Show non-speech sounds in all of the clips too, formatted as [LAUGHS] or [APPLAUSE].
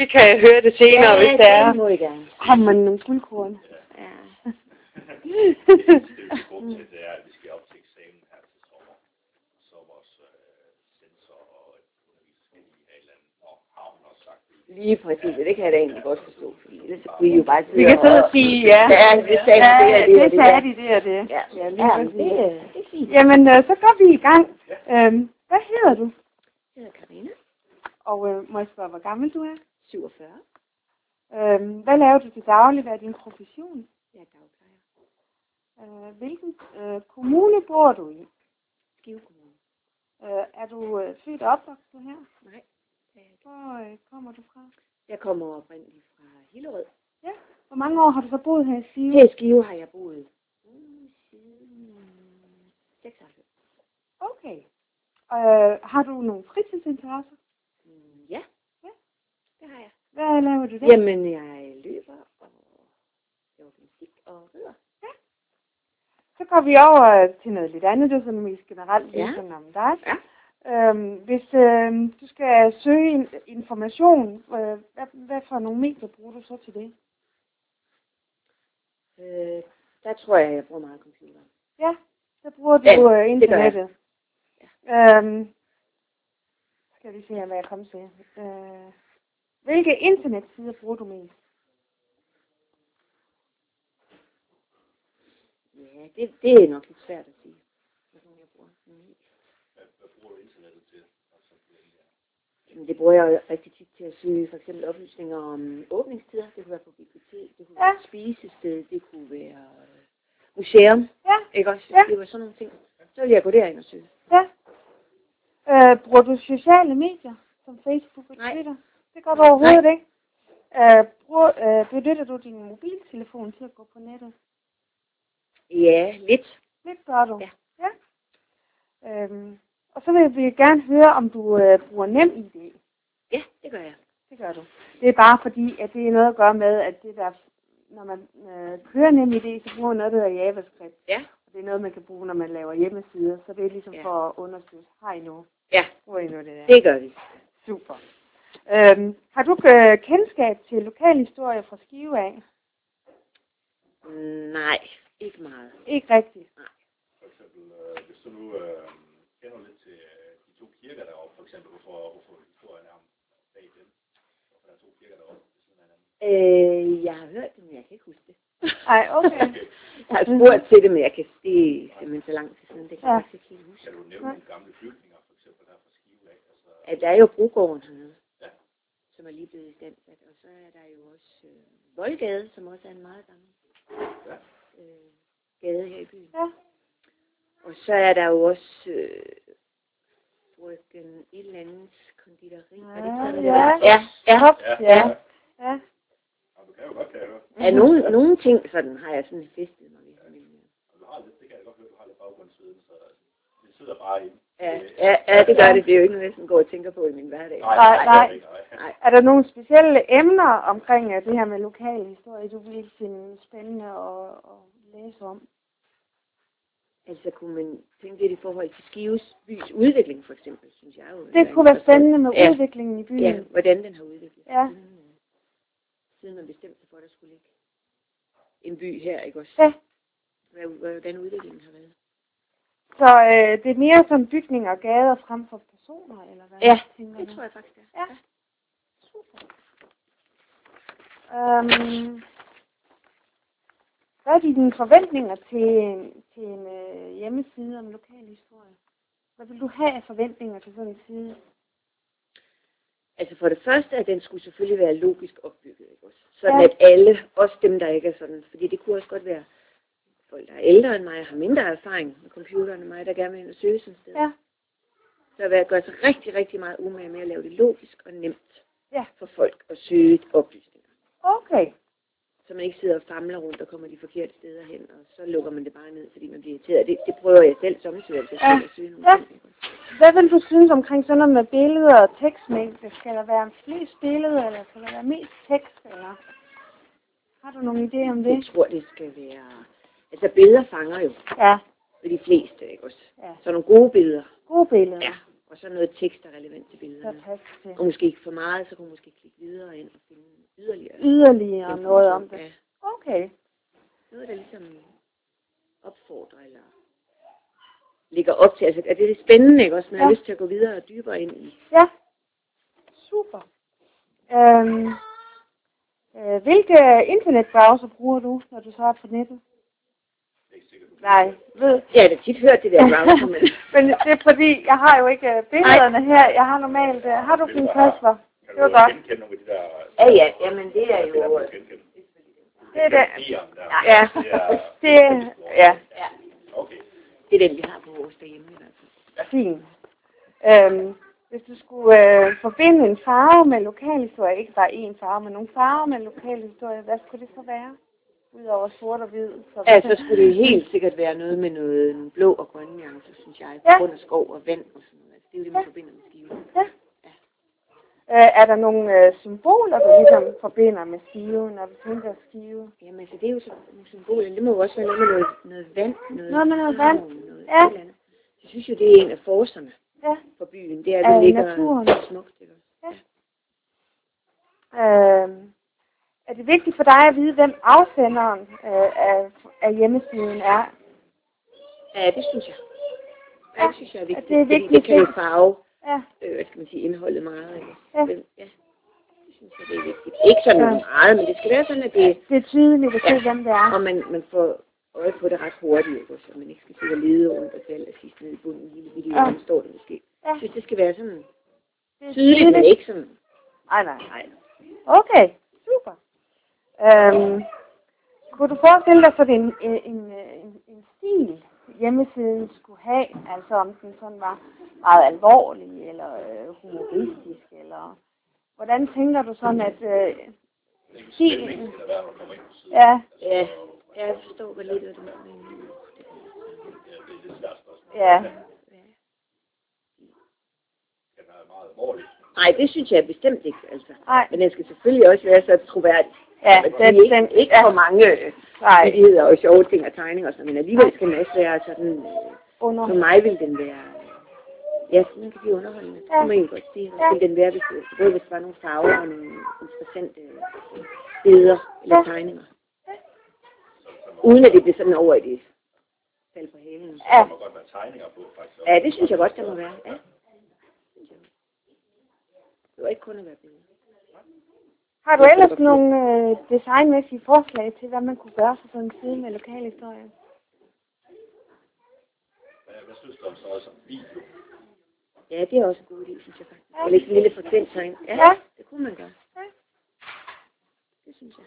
Vi kan høre det senere, hvis det er. det må I gerne. Har man nogle guldkorn? Ja. det, det, vi [LAUGHS] grund til, det er, at vi skal op til eksamen her til sommer. Så vores øh, censor og et eller andet. Og har hun også sagt det. Lige præcis, og det kan jeg da egentlig godt forstå, fordi ellers kunne I jo bare sidde Vi kan sidde og sige, ja. Ja, det sagde Ja, de, det, er det, det og det, sagde de, det og det. Ja, Ja, ja, lige ja præcis. det, er- det er fint. Jamen, øh, så går vi i gang. Øhm, hvad hedder du? Jeg hedder Karina, Og øh, må jeg spørge, hvor gammel du er? 47. Øhm, hvad laver du til daglig? Hvad er din profession? Jeg er dagplejer. Øh, hvilken øh, kommune bor du i? Skive Kommune. Øh, er du øh, født og opvokset her? Nej. Hvor øh, kommer du fra? Jeg kommer oprindeligt fra Hillerød. Hvor mange år har du så boet her i Skive? Her i Skive har jeg boet mm, siden 96. Okay. Øh, har du nogle fritidsinteresser? Mm, ja. Ja. det har jeg. Hvad laver du der? Jamen, jeg løber og laver gymnastik og rider. Så går vi over til noget lidt andet. Det er sådan mest generelt Ja. sådan om dig. Ja. Øhm, hvis øh, du skal søge in- information, øh, hvad, hvad for nogle medier bruger du så til det? Øh, der tror jeg, jeg bruger meget computer. Ja, så bruger du Ja, øh, det gør jeg. internettet. Øhm, skal vi se hvad jeg kommer til. Øh, hvilke internetsider bruger du mest? Ja, det, det er nok lidt svært at sige. Jeg bruger. Mm. Hvad, hvad bruger du internettet til? Altså, Jamen, det bruger jeg rigtig tit til at søge for eksempel oplysninger om åbningstider. Det kunne være på bibliotek, det kunne Ja. være spisested, det kunne være øh, museum. Ja, Ikke også? Ja. Det var sådan nogle ting. Så vil jeg gå derind og søge. ja. Øh, bruger du sociale medier, som Facebook og Nej. Twitter? Det gør du overhovedet ikke. Øh, bruger, øh, benytter du din mobiltelefon til at gå på nettet? Ja, lidt. Det gør du. Ja. ja. Øhm, og så vil vi gerne høre, om du øh, bruger nem ID. Ja, det gør jeg. Det gør du. Det er bare fordi, at det er noget at gøre med, at det der, når man øh, kører nem ID, så bruger man noget, der hedder JavaScript. Ja. Og det er noget, man kan bruge, når man laver hjemmesider. Så det er ligesom Ja. for at understøtte. Har I nu? Ja, Bruger I nu det der? det gør vi. Super. Øhm, har du øh, kendskab til lokalhistorie fra Skive af? Mm, Nej, ikke meget. Ikke rigtigt. For eksempel, øh, hvis du nu øh, kender lidt til øh, de to kirker deroppe, for eksempel, hvorfor, hvorfor historien er om bag dem. Hvorfor der er to kirker deroppe. Øh, jeg har hørt det, men jeg kan ikke huske det. Ej, okay. [LAUGHS] Jeg har spurgt til det, men jeg kan, det er simpelthen så lang tid siden. Det kan Ja. jeg ikke helt huske. Kan du nævne nogle gamle bygninger, for eksempel her fra Skive af? Altså, at der er jo Brogården Ja. som er lige blevet istandsat. Og så er der jo også øh, Voldgade, som også er en meget gammel Ja. øh, gade her i byen. Ja. Og så er der jo også øh, frøken et eller andet konditori. er det det Ja, ja, ja. ja, Ja. Ja. Og du kan jo godt, kan jeg høre. Ja, nogle, nogle ting sådan har jeg sådan festet mig ved. Men, øh, Og du har lidt, det kan jeg godt høre, du har lidt baggrundsviden, så det sidder bare i. ja, ja, ja, det gør det. Det er jo ikke noget, jeg går og tænker på i min hverdag. Nej, Nej, nej, nej. Er der nogle specielle emner omkring øh, det her med lokal historie, du vil finde spændende at, at læse om? Altså kunne man tænke lidt i forhold til Skives bys udvikling, for eksempel, synes jeg jo. Det kunne være spændende med Ja. udviklingen i byen. Ja, hvordan den har udviklet sig. Ja. Siden, øh, siden man bestemte sig for, at der skulle ligge en by her, ikke også? Ja. Hvordan udviklingen har været. Så øh, det er mere som bygninger og gader frem for personer, eller hvad? Ja, tænker Det tror jeg faktisk, det er. Ja. Super. Øhm, hvad er dine forventninger til, en- til en øh, hjemmeside om lokal historie? Hvad vil du have af forventninger til sådan en side? Altså for det første, at den skulle selvfølgelig være logisk opbygget, ikke også? Sådan Ja. at alle, også dem, der ikke er sådan, fordi det kunne også godt være folk, der er ældre end mig, har mindre erfaring med computeren end mig, der gerne vil ind og søge sådan et sted. Ja. Så vil jeg gøre sig rigtig, rigtig meget umage med at lave det logisk og nemt Ja. for folk at søge oplysninger. Okay. Så man ikke sidder og famler rundt og kommer de forkerte steder hen, og så lukker man det bare ned, fordi man bliver irriteret. Det, det prøver jeg selv samtidig, hvis jeg Ja. at søge nogle Ja. ting. Hvad vil du synes omkring sådan noget med billeder og tekstmængde? Skal der være flest billeder, eller skal der være mest tekst? Eller? Har du nogen idé om Jeg det? tror, det skal være... Altså billeder fanger jo Ja, ved de fleste, ikke også? Ja. Så nogle gode billeder. gode billeder. Ja. Og så noget tekst, der er relevant til Der er billederne. til. Og måske ikke for meget, så kunne man måske klikke videre ind og finde yderligere. Yderligere noget om det. Ja, Okay. noget, der ligesom opfordrer eller ligger op til. Altså, at det er spændende, ikke også? Man har Ja. lyst til at gå videre og dybere ind i. Ja. Super. Øhm, øh, hvilke internetbrowser bruger du, når du så er på nettet? Det er ikke sikkert, du Nej, ved. Ja, jeg har tit hørt det der [LAUGHS] browser, men Men det er fordi, jeg har jo ikke øh, billederne her. Jeg har normalt... øh, Har du din Kasper? Kan Det var godt. ja, ja, jamen det er Det der, jo... Det er det. Ja. Det er... [LAUGHS] Det, ja, Ja, Okay. det er den, vi har på vores derhjemme fint. Øhm, hvis du skulle øh, forbinde en farve med lokalhistorie, ikke bare én farve, men nogle farver med lokalhistorie, hvad skulle det så være? Udover sort og hvid. Så Ja, så skulle det helt sikkert være noget med noget blå og grønne nuancer, synes jeg. På Ja. grund af skov og vand og sådan noget. Altså, det er jo det, man Ja. forbinder med skive. Ja. Øh, er der nogle øh, symboler, du ligesom forbinder med skive, når du tænker skive? Jamen, altså, det er jo sådan nogle symboler. Det må jo også være noget med noget, noget vand. Noget, Noget med noget vand. Noget Ja. et eller andet. Jeg synes jo, det er en af forserne Ja. for byen. Det er, at det ligger naturen. smukt. Ikke? også? Øh, er det vigtigt for dig at vide, hvem afsenderen øh, af, af hjemmesiden er? Ja, det synes jeg. Ja, det synes jeg er vigtigt. det er vigtigt, det kan jo farve, Ja, øh, hvad skal man sige, indholdet meget. Ikke? Ja. Hvem- ja. Det synes jeg, det er vigtigt. Ikke sådan Ja. meget, men det skal være sådan, at det det er tydeligt at se, Ja. hvem det er. og man, man får øje på det ret hurtigt, ikke? så man ikke skal sidde og lede rundt og til sidst ned i bunden i lille video, Ja. står det måske. Ja. Jeg synes, det skal være sådan er tydeligt, men ikke sådan. Nej, nej, nej. Okay, super. Øhm, kunne du forestille dig sådan en, en, en, en, en stil, hjemmesiden skulle have? Altså om den sådan var meget alvorlig, eller øh, humoristisk, eller... Hvordan tænker du sådan, at... Øh, stilen... Ja, Ja, jeg forstår godt lidt, hvad du mener. Ja, det er et lidt svært spørgsmål. ja, Kan være meget alvorligt. Nej, det synes jeg bestemt ikke, altså. nej, Men den skal selvfølgelig også være så troværdig. Ja, Men den, ikke, den, ikke ja, for mange nej, vittigheder og sjove ting og tegninger og sådan, men alligevel skal den også være sådan, øh, under, for mig vil den være, ja, den kan blive underholdende, det Ja. kan man egentlig godt sige. Ja. Vil den være, hvis, det- både hvis der var nogle farver og nogle interessante øh, billeder eller Ja. tegninger. Må, Uden at det bliver sådan over i det fald på halen. så ja, må godt være tegninger på, faktisk. Ja, det synes jeg godt, der må være. Ja. Det var ikke kun at være billeder. Har du ellers nogle øh, designmæssige forslag til, hvad man kunne gøre for sådan en side med lokalhistorie? Hvad, hvad synes du om sådan noget som video? Ja, det er også en god idé, synes jeg faktisk. Og lidt en lille frekvenstegn. Ja, Ja. det kunne man gøre. Ja. Det synes jeg.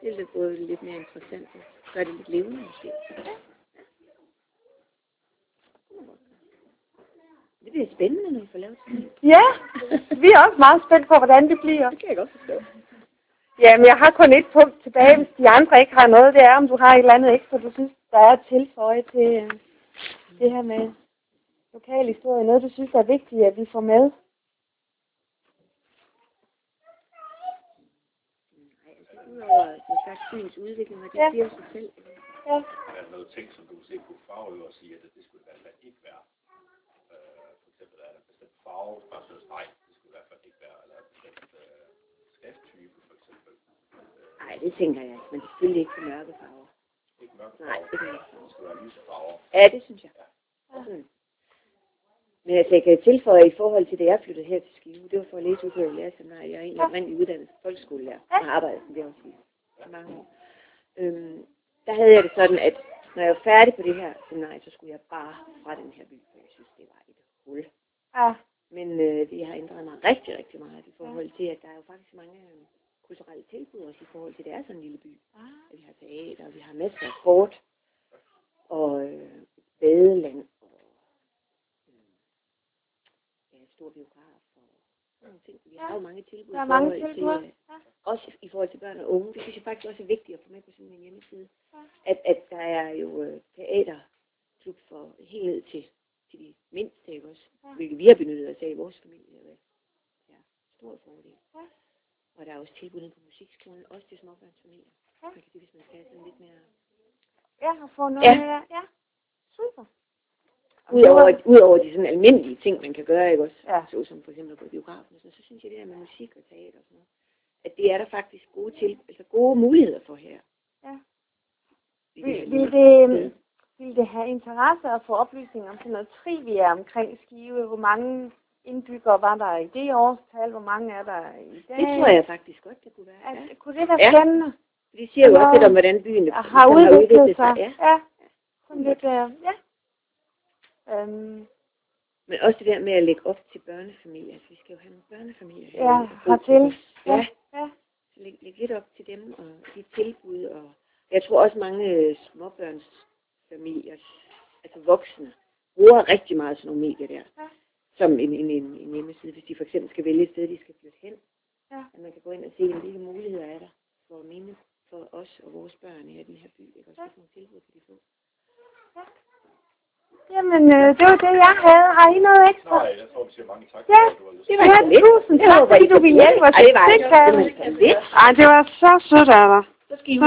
Det er lidt både lidt mere interessant og gør det lidt levende måske. Det bliver spændende, når vi får lavet sådan. Ja, vi er også meget spændt på, hvordan det bliver. Det kan jeg godt forstå. Jamen, jeg har kun et punkt tilbage, hvis de andre ikke har noget. Det er, om du har et eller andet ekstra, du synes, der er at tilføje til øh, det her med lokal historie. Noget, du synes, er vigtigt, at vi får med. Nej, altså udover som sagt byens udvikling, og det Ja. siger sig selv. Ja, Er der noget ting, som du se kunne farve og sige, at det skulle i hvert fald ikke være? Øh, for eksempel er der en bestemt farve, bare synes, nej, det skulle i hvert fald ikke være, eller en bestemt øh, skrifttype, for eksempel. Øh, Nej, det tænker jeg men selvfølgelig ikke for mørke farver. ikke mørke Nej, farver, ikke mørke farver. det skulle være lyse farver. Ja, det synes jeg. Sådan. Men altså, jeg kan tilføje i forhold til, da jeg flyttede her til Skive, det var for at læse ud på lærerseminaret. Jeg er egentlig oprindelig uddannet folkeskolelærer, og har arbejdet som det også i i mange år. Øhm, der havde jeg det sådan, at når jeg var færdig på det her seminarie, så skulle jeg bare fra den her by, for jeg synes, det var et hul. ja, Men øh, det har ændret mig rigtig, rigtig meget i forhold til, at der er jo faktisk mange øh, kulturelle tilbud også i forhold til, at det er sådan en lille by. At vi har teater, og vi har masser af sport, og øh, badeland, og øh, ja, stor biograf, og sådan nogle ting. Vi har jo mange tilbud der er i mange forhold tilbud. til, øh, Ja. også i forhold til børn og unge. Det synes jeg faktisk også er vigtigt at få med på sådan en hjemmeside. Ja. At, at der er jo øh, teaterklub for helt ned til, til de mindste, ikke også? Ja. Hvilket vi har benyttet os af i vores familie. Ja, stor fordel. Ja. Og der er også tilbud nede på musikskolen, også til småbørnsfamilier. Ja. Man kan sige, hvis man skal have sådan lidt mere... Ja, og få noget Ja. mere. Ja, super. Udover, udover de sådan almindelige ting, man kan gøre, ikke også? Ja. Så som for eksempel at gå i biografen, og sådan, så synes jeg det der med musik og teater og sådan noget, at det er der faktisk gode, til, altså gode muligheder for her. Ja. I det Vil, vil, det, sted. vil det have interesse at få oplysning om sådan noget trivia omkring Skive? Hvor mange indbyggere var der i det årstal? Hvor mange er der i dag? Det tror jeg faktisk godt, det kunne være. Ja. At, kunne det være Ja. spændende? Det siger jo også lidt om, hvordan byen At ligesom har udviklet sig? Ja. ja. Sådan lidt, øh, ja. Øhm, Men også det der med at lægge op til børnefamilier. Altså, vi skal jo have nogle børnefamilier ja, hertil. Ja, Ja. så læg, læg lidt op til dem og de tilbud. Og jeg tror også mange småbørnsfamilier, altså voksne, bruger rigtig meget sådan nogle medier der. Ja. Som en, en, en, en hjemmeside, hvis de for eksempel skal vælge et sted, de skal flytte hen. Ja. At man kan gå ind og se, hvilke muligheder er der for mine, for os og vores børn her i den her by. Ikke? Også Ja. ja. nogle tilbud kan de få. Jamen, øh, det var det, jeg havde. Har I noget ekstra? Nej, jeg tror, vi siger mange tak. Ja, for, at du har lyst. Det var Ja, tusind Det tak, var fordi du ville hjælpe os. Ej, det var Det Det var det var så sødt af dig. Så skal I